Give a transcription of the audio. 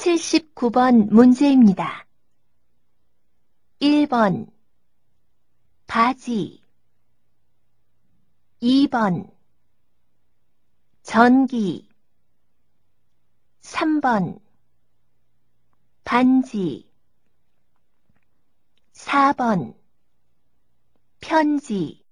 79번 문제입니다. 1번. 바지. 2번. 전기. 3번. 반지. 4번. 편지.